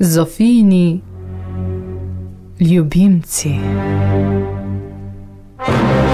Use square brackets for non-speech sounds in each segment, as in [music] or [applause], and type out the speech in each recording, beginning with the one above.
Zofini, ljubimci. Get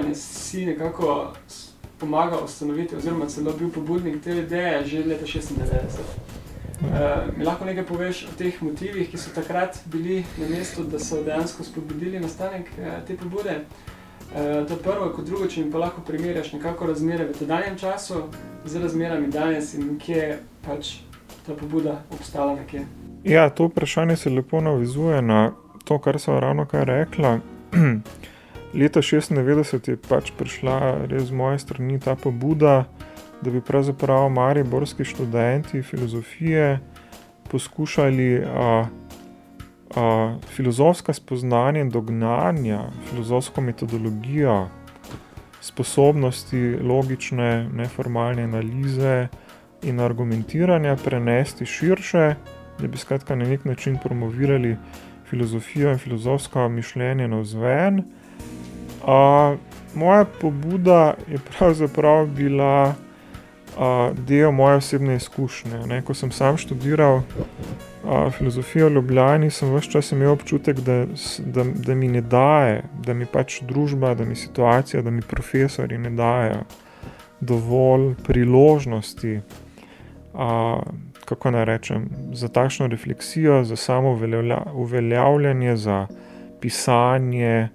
gibanje, si nekako pomagal ustanoviti, oziroma celo bil pobudnik te ideje že leta 96. Uh, mi lahko nekaj poveš o teh motivih, ki so takrat bili na mestu, da so dejansko spodbudili nastanek uh, te pobude? Uh, to prvo, kot drugo, če mi pa lahko primerjaš nekako razmere v tedanjem času z razmerami danes in kje je pač ta pobuda obstala nekje. Ja, to vprašanje se lepo navezuje na to, kar so ravno kar rekla. [clears throat] Leta 96 je pač prišla res z moje strani ta pobuda, da bi pravzaprav mariborski študenti filozofije poskušali a, a, filozofska spoznanja in dognanja, filozofsko metodologijo, sposobnosti logične, neformalne analize in argumentiranja prenesti širše, da bi skratka na nek način promovirali filozofijo in filozofsko mišljenje navzven. A, moja pobuda je pravzaprav bila uh, del moje osebne izkušnje. Ne. Ko sem sam študiral uh, filozofijo v Ljubljani, sem vse čas imel občutek, da, da, da mi ne daje, da mi pač družba, da mi situacija, da mi profesori ne dajo dovolj priložnosti. Uh, kako naj rečem, za takšno refleksijo, za samo uveljavlja- uveljavljanje, za pisanje,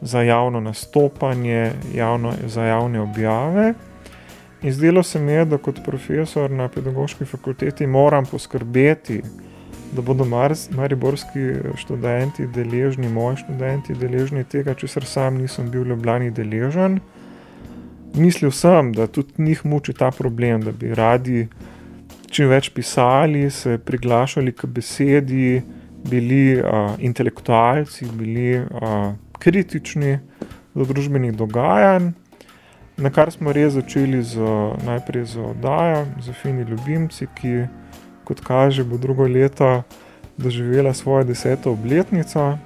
za javno nastopanje, javno, za javne objave. In zdelo se mi je, da kot profesor na pedagoški fakulteti moram poskrbeti, da bodo mars, mariborski študenti deležni, moji študenti deležni tega, česar sam nisem bil v Ljubljani deležen. Mislil sem, da tudi njih muči ta problem, da bi radi čim več pisali, se priglašali k besedi, bili uh, intelektualci, bili uh, kritični do družbenih dogajanj. Na kar smo res začeli z, najprej z oddajo, z Fini Ljubimci, ki, kot kaže, bo drugo leto doživela svojo deseto obletnico,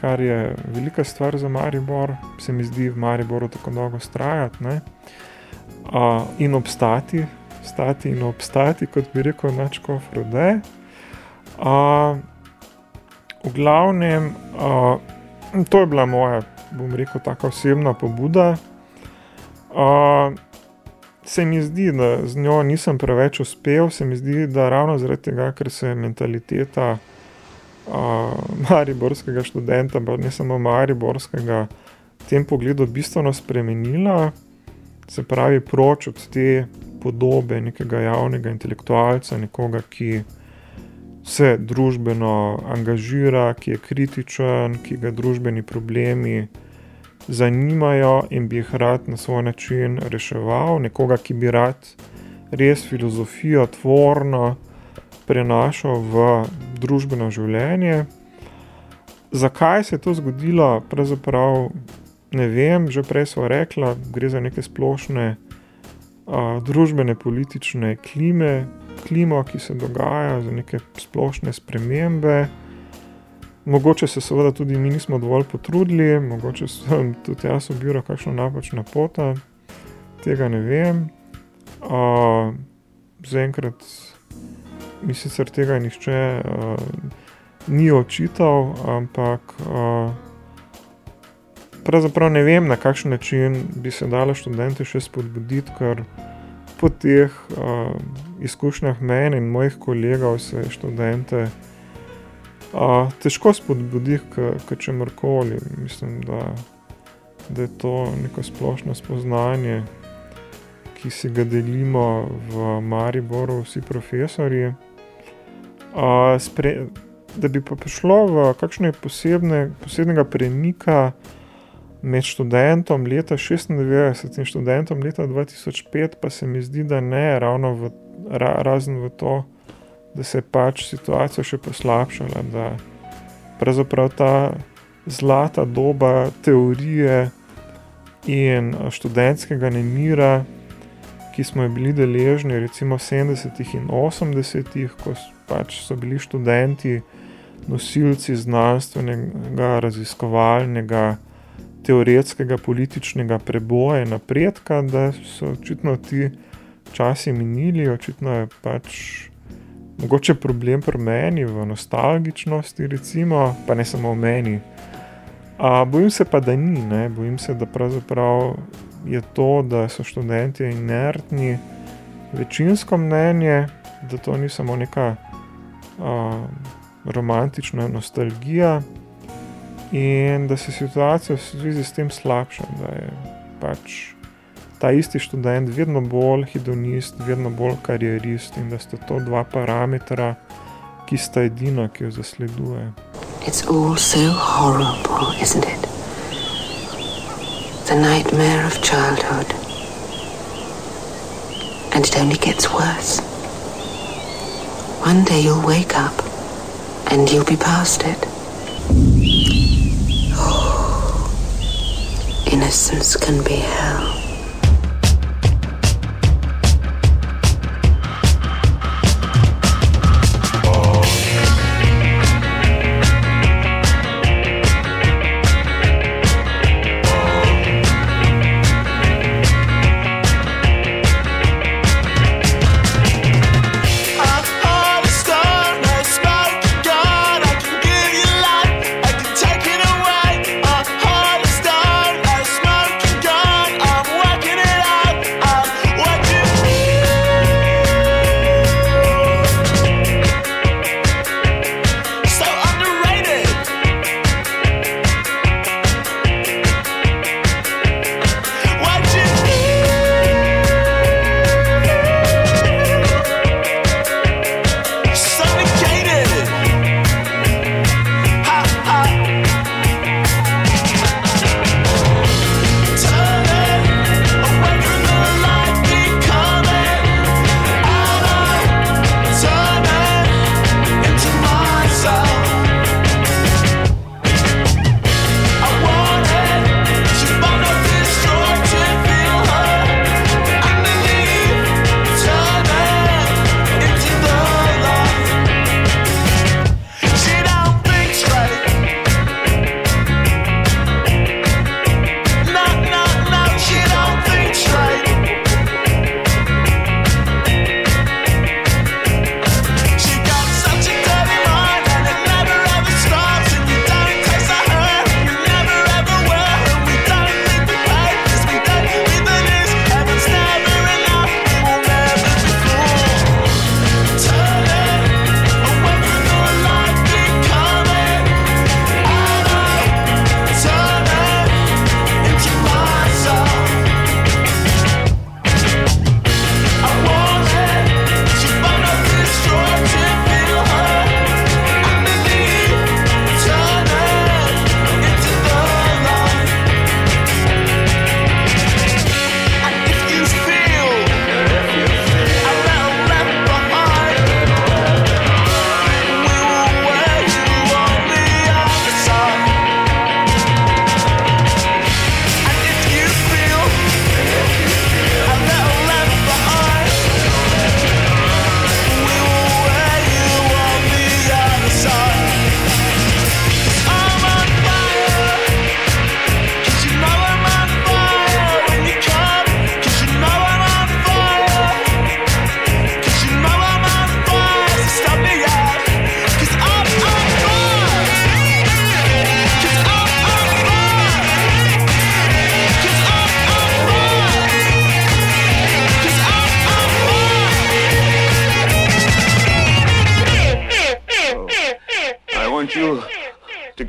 kar je velika stvar za Maribor, se mi zdi v Mariboru tako dolgo trajati uh, in obstati, stati in obstati, kot bi rekel Načko Frode. Uh, v glavnem, uh, to je bila moja, bom rekel, tako osebna pobuda. Uh, se mi zdi, da z njo nisem preveč uspel, se mi zdi, da ravno zaradi tega, ker se je mentaliteta uh, mariborskega študenta, pa ne samo mariborskega, v tem pogledu bistveno spremenila, se pravi, proč od te podobe nekega javnega intelektualca, nekoga, ki se družbeno angažira, ki je kritičen, ki ga družbeni problemi zanimajo in bi jih rad na svoj način reševal, nekoga, ki bi rad res filozofijo tvorno prenašal v družbeno življenje. Zakaj se je to zgodilo, pravzaprav ne vem, že prej smo rekli, gre za neke splošne uh, družbene, politične klime, klimo, ki se dogaja, za neke splošne spremembe. Mogoče se seveda tudi mi nismo dovolj potrudili, mogoče sem tudi jaz obiral kakšno napačno pot, tega ne vem. Uh, Zaenkrat mi sicer tega nihče uh, ni očital, ampak uh, pravzaprav ne vem, na kakšen način bi se dalo študente še spodbuditi, ker po teh uh, izkušnjah meni in mojih kolegov se študente uh, težko spodbudi k, k čemorkoli. Mislim, da, da je to neko splošno spoznanje, ki si ga delimo v Mariboru, vsi profesori. Uh, spre, da bi pa prišlo v kakšne posebne, posebnega premika med študentom leta 96 in študentom leta 2005, pa se mi zdi, da ne, ravno v, ra, razen v to, da se je pač situacija še poslabšala, da pravzaprav ta zlata doba teorije in eh, študentskega nemira, ki smo jo bili deležni, recimo v 70-ih in 80-ih, ko pač so bili študenti nosilci znanstvenega, raziskovalnega, teoretskega, političnega preboja in napredka, da so očitno ti časi minili, očitno je pač mogoče problem pri meni, v nostalgičnosti, recimo, pa ne samo v meni. A, bojim se pa, da ni, ne? bojim se, da pravzaprav je to, da so študenti inertni, večinsko mnenje, da to ni samo neka a, romantična nostalgija in da se situacija v zvezi s tem slabša, da je pač ta isti študent vedno bolj hedonist, vedno bolj karierist in da sta to dva parametra, ki sta edina, ki jo zasleduje. It's all so horrible, isn't it? The nightmare of childhood. And it only gets worse. One day you'll wake up and you'll be past it. Innocence can be hell.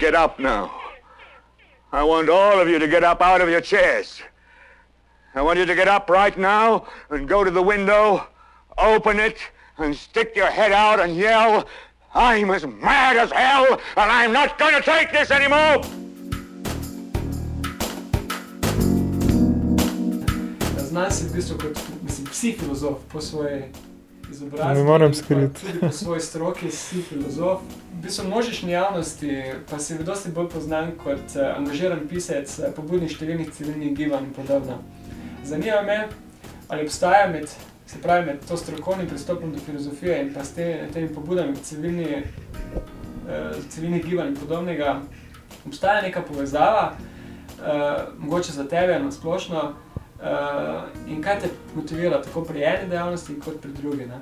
Get up now. I want all of you to get up out of your chairs. I want you to get up right now and go to the window, open it, and stick your head out and yell, I'm as mad as hell, and I'm not going to take this anymore! Znam se v bistvu kot mislim, psi filozof po svoji izobrazbi. Ne morem skriti. Po svoji stroki si filozof. Bistvu množični javnosti pa si dosti bolj poznan kot eh, angažiran pisec, eh, pobudnik številnih civilnih gibanj in podobno. Zanima me, ali obstaja med, se pravi, med to strokovnim pristopom do filozofije in pa s te, temi pobudami civilni, eh, civilnih gibanj in podobnega, obstaja neka povezava, eh, mogoče za tebe na splošno, Uh, in kaj te motivira tako pri eni dejavnosti, kot pri drugi? Ne?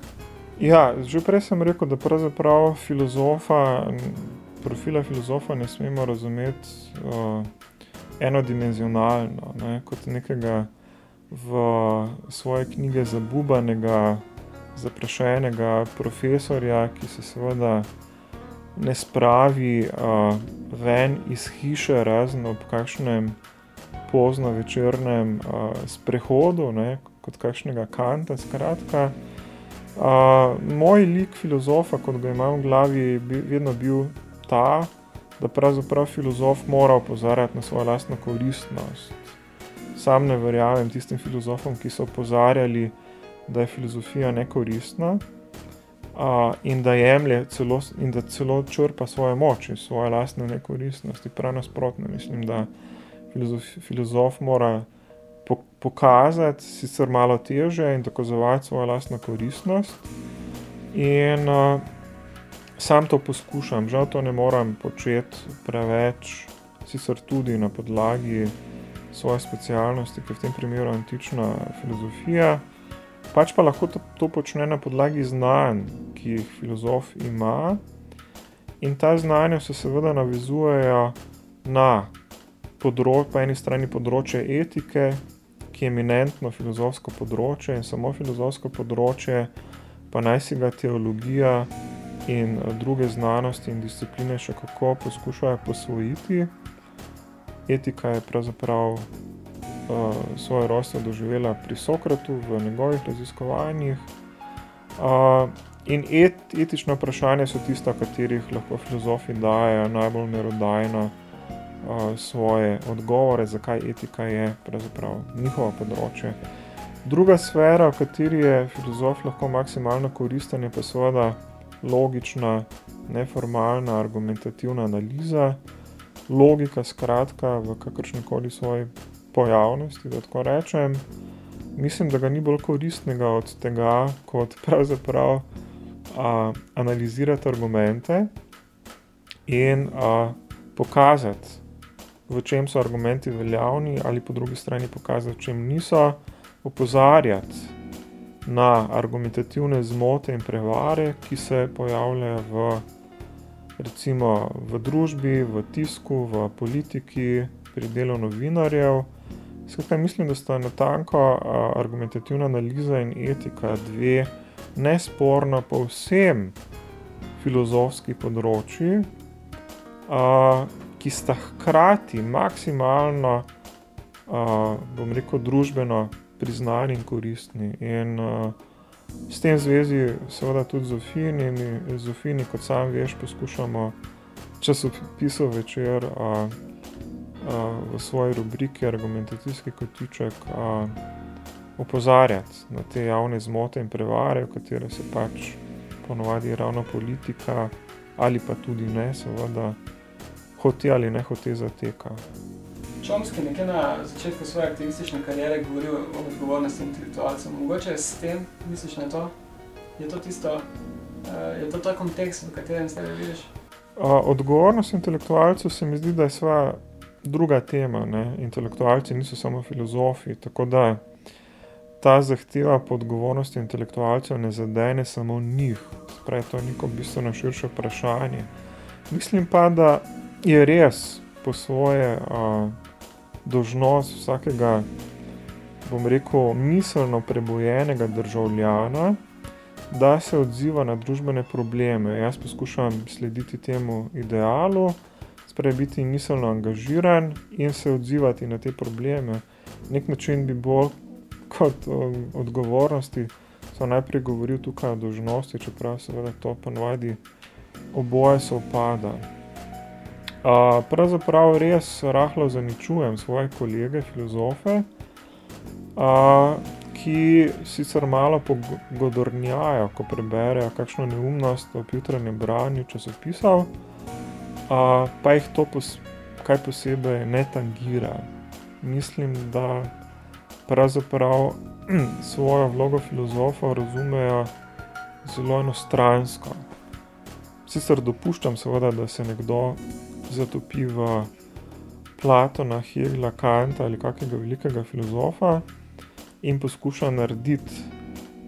Ja, že prej sem rekel, da pravzaprav filozofa, profila filozofa ne smemo razumeti uh, enodimenzionalno, ne, kot nekega v svoje knjige zabubanega, zaprašenega profesorja, ki se seveda ne spravi uh, ven iz hiše, razen ob kakšnem pozno večernem uh, sprehodu, ne, kot kakšnega kanta. Skratka, uh, moj lik filozofa, kot ga imam v glavi, je bi, vedno bil ta, da pravzaprav filozof mora opozarjati na svojo lastno koristnost. Sam ne verjamem tistim filozofom, ki so opozarjali, da je filozofija nekoristna. Uh, in da jemlje celo, in da celo črpa svojo moč iz svoje lastne nekoristnosti. Prav nasprotno, mislim, da filozof, filozof mora pokazati, sicer malo teže, in dokazovati svojo lastno koristnost. In uh, sam to poskušam, žal to ne morem početi preveč, sicer tudi na podlagi svoje specialnosti, ki je v tem primeru antična filozofija. Pač pa lahko to, to počne na podlagi znanj, ki jih filozof ima, in ta znanja se seveda navezujejo na področje, po eni strani področje etike, ki je eminentno filozofsko področje in samo filozofsko področje, pa naj si ga teologija in eh, druge znanosti in discipline še kako poskušajo posvojiti. Etika je pravzaprav uh, svoje rojstvo doživela pri Sokratu v njegovih raziskovanjih. Uh, in et, etična vprašanja so tista, katerih lahko filozofi dajo najbolj merodajno svoje odgovore, zakaj etika je pravzaprav njihovo področje. Druga sfera, v kateri je filozof lahko maksimalno koristen, je pa seveda logična, neformalna, argumentativna analiza, logika, skratka, v kakršni koli svoji pojavnosti, da tako rečem. Mislim, da ga ni bolj koristnega od tega, kot pravzaprav a, analizirati argumente in a, pokazati, v čem so argumenti veljavni, ali po drugi strani pokazati, v čem niso, opozarjati na argumentativne zmote in prevare, ki se pojavljajo v, recimo, v družbi, v tisku, v politiki, pri delu novinarjev. Skratka, mislim, da sta natanko argumentativna analiza in etika dve nesporno povsem filozofski področji, ki sta hkrati maksimalno, uh, bom rekel, družbeno priznani in koristni. In uh, s tem zvezi, seveda, tudi Zofini, mi, Zofini, kot sam veš, poskušamo časopisov večer uh, uh, v svoji rubriki Argumentacijski kotiček. Uh, Opozarjati na te javne zmote in prevare, v katere se pač ponovadi ravno politika, ali pa tudi ne, seveda, hote ali ne hote zateka. Čomski je nekje na začetku svoje aktivistične kariere govoril o odgovornosti intelektualcev. Mogoče s tem misliš na to? Je to tisto, uh, je to ta kontekst, v katerem se vidiš? Uh, odgovornost intelektualcev se mi zdi, da je sva druga tema. Ne? Intelektualci niso samo filozofi, tako da ta zahteva po odgovornosti intelektualcev ne zadene samo njih. Spravi, to je neko bistveno širše vprašanje. Mislim pa, da je res po svoje uh, dožnost vsakega, bom rekel, miselno prebojenega državljana, da se odziva na družbene probleme. Jaz poskušam slediti temu idealu, Spravi biti miselno angažiran in se odzivati na te probleme. Nek način bi bolj kot um, odgovornosti, so najprej govoril tukaj o dožnosti, čeprav seveda to ponovadi oboje se upada. Uh, pravzaprav res rahlo zaničujem svoje kolege, filozofe, uh, ki sicer malo pogodornjajo, ko preberejo kakšno neumnost ob jutranjem branju časopisov, uh, pa jih to pos kaj posebej ne tangira. Mislim, da pravzaprav [clears throat] svojo vlogo filozofa razumejo zelo enostransko. Sicer dopuščam, seveda, da se nekdo zatopi v Platona, Hegla, Kanta ali kakega velikega filozofa in poskuša narediti,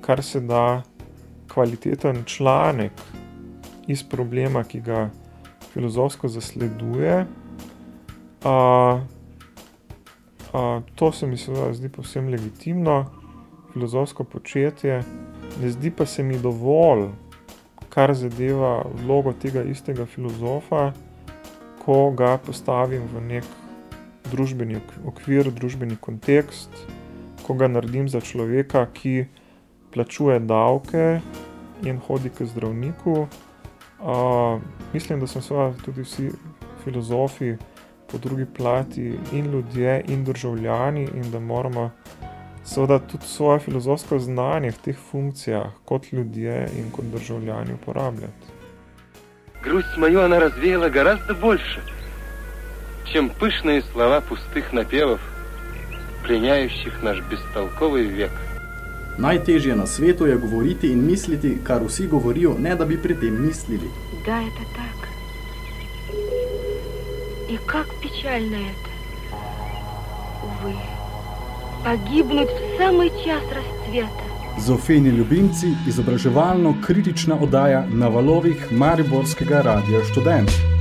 kar se da, kvaliteten članek iz problema, ki ga filozofsko zasleduje. Uh, uh, to se mi seveda zdi povsem legitimno, filozofsko početje, ne zdi pa se mi dovolj, kar zadeva vlogo tega istega filozofa, ko ga postavim v nek družbeni okvir, družbeni kontekst, ko ga naredim za človeka, ki plačuje davke in hodi k zdravniku. Uh, mislim, da smo seveda tudi vsi filozofi po drugi plati in ljudje in državljani in da moramo seveda tudi svoje filozofsko znanje v teh funkcijah kot ljudje in kot državljani uporabljati. Грусть мою она развеяла гораздо больше, чем пышные слова пустых напевов, пленяющих наш бестолковый век. Najtežje na svetu je govoriti in misliti, kar vsi govorijo, ne da bi pri tem mislili. Да, это так. И как печально это. Увы, погибнуть в самый час расцвета. Zofeni ljubimci, izobraževalno-kritična oddaja na valovih Mariborskega radia študent.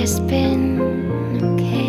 it's been okay.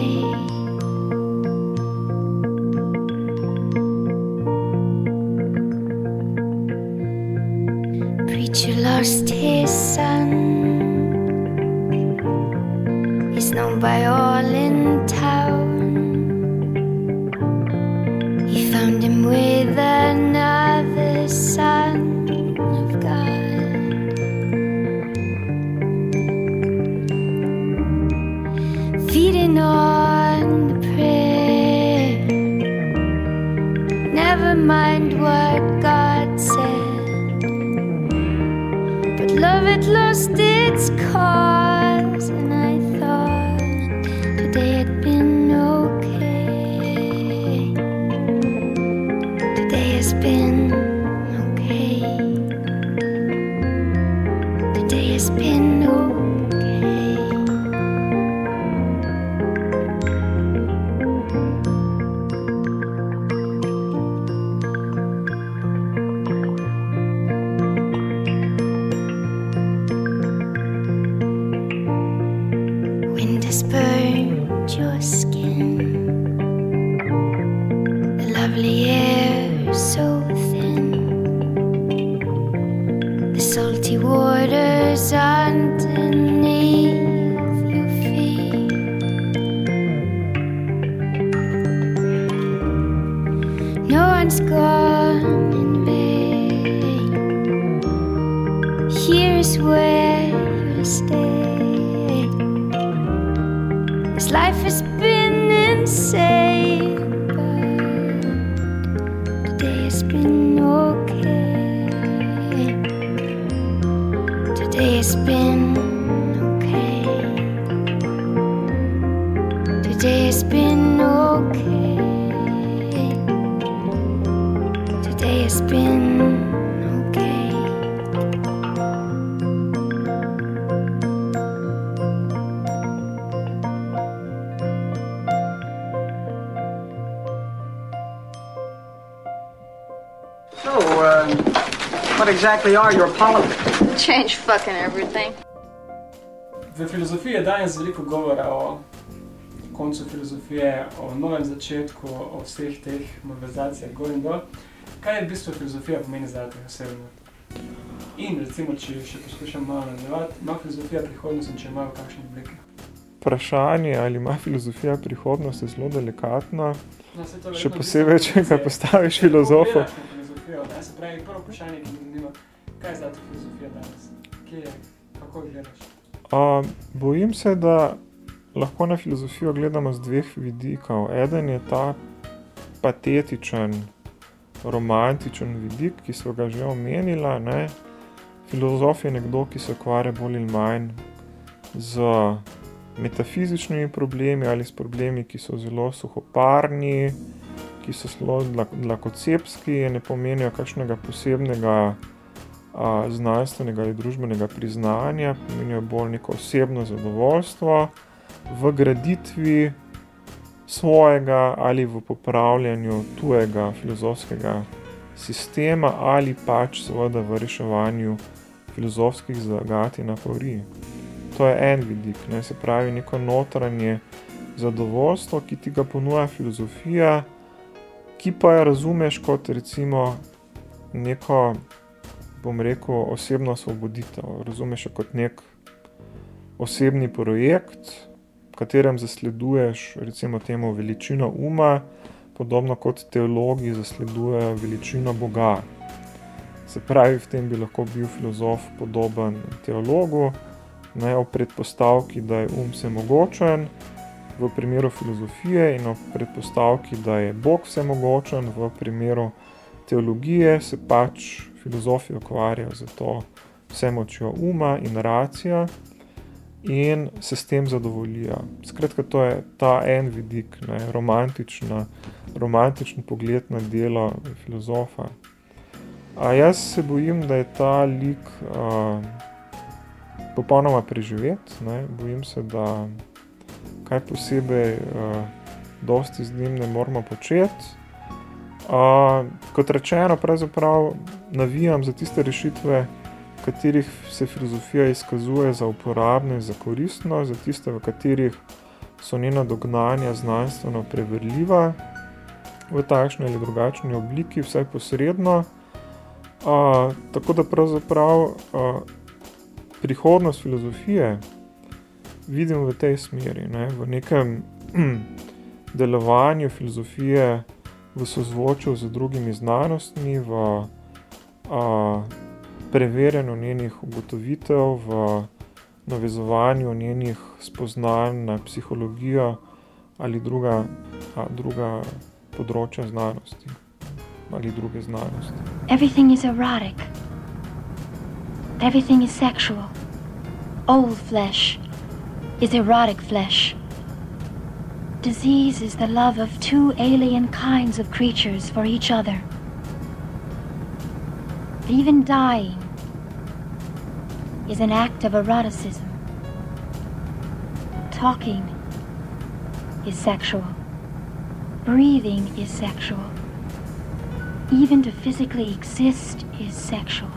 day has been over. Has been okay. Today has been okay. Today has been exactly are your politics? Change fucking everything. V filozofiji je danes veliko govora o koncu filozofije, o novem začetku, o vseh teh mobilizacijah gor in dol. Kaj je v bistvu filozofija pomeni za te osebno? In recimo, če še poskušam malo nadaljevati, ima filozofija prihodnost in če ima v kakšni obliki? Vprašanje, ali ima filozofija prihodnost, je zelo delikatno. No, Še posebej, če ga postaviš filozofu. gledaš na filozofijo, ne? Se pravi, prvo vprašanje, ki me zanima, kaj je za te filozofija danes? Kje je? Kako gledaš? Uh, bojim se, da lahko na filozofijo gledamo z dveh vidikov. Eden je ta patetičen, romantičen vidik, ki so ga že omenila. Ne? Filozof je nekdo, ki se ukvarja bolj ali manj z metafizičnimi problemi ali s problemi, ki so zelo suhoparni, ki so zelo dlakocepski in ne pomenijo kakšnega posebnega a, znanstvenega ali družbenega priznanja, pomenijo bolj neko osebno zadovoljstvo v graditvi svojega ali v popravljanju tujega filozofskega sistema ali pač seveda v reševanju filozofskih zagat in aporij. To je en vidik, ne, se pravi neko notranje zadovoljstvo, ki ti ga ponuja filozofija, ki pa jo razumeš kot recimo neko bom rekel, osebno osvoboditev. Razumeš jo kot nek osebni projekt, v katerem zasleduješ, recimo, temu veličino uma, podobno kot teologi zasledujejo veličino Boga. Se pravi, v tem bi lahko bil filozof podoben teologu, ne o predpostavki, da je um vsemogočen, v primeru filozofije, in o predpostavki, da je Bog vsemogočen, v primeru teologije se pač filozofi ukvarjajo z to vsemočjo uma in racija in se s tem zadovoljijo. Skratka, to je ta en vidik, ne, romantična, romantičen pogled na delo filozofa. A jaz se bojim, da je ta lik uh, popolnoma preživet, ne, bojim se, da kaj posebej uh, dosti z njim ne moramo početi. Uh, kot rečeno, pravzaprav navijam za tiste rešitve, v katerih se filozofija izkazuje za uporabne in za koristno, za tiste, v katerih so njena dognanja znanstveno preverljiva v takšni ali drugačni obliki, vsaj posredno. Uh, tako da pravzaprav uh, prihodnost filozofije vidim v tej smeri, ne? v nekem delovanju filozofije v sozvočju z drugimi znanostmi, v a, preverjanju njenih ugotovitev, v navezovanju njenih spoznanj na psihologijo ali druga, a, druga področja znanosti ali druge znanosti. Everything is erotic. Everything is sexual. Old flesh is erotic flesh. Disease is the love of two alien kinds of creatures for each other. Even dying is an act of eroticism. Talking is sexual. Breathing is sexual. Even to physically exist is sexual.